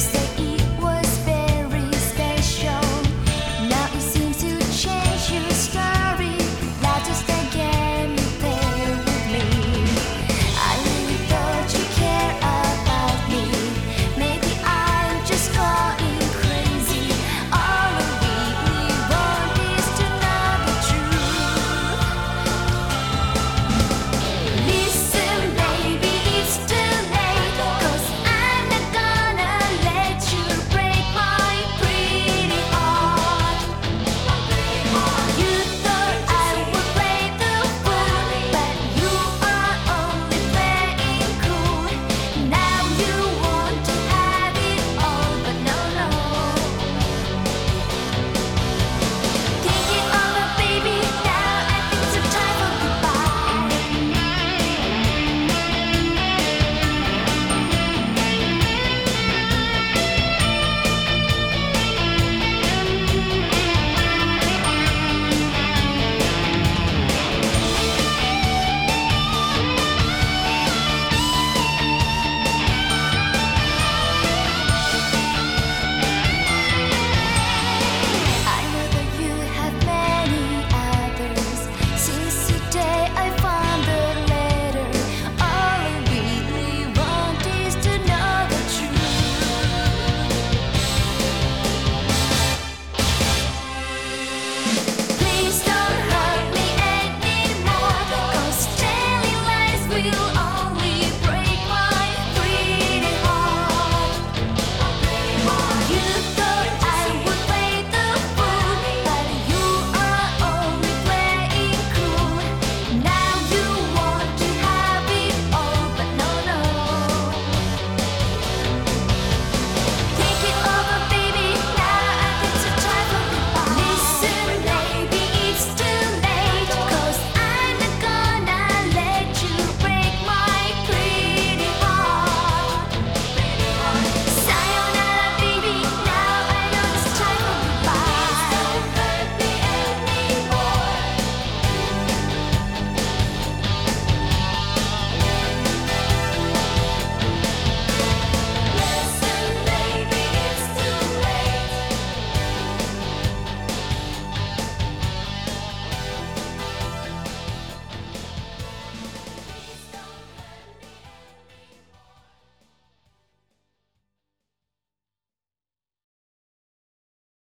mistake.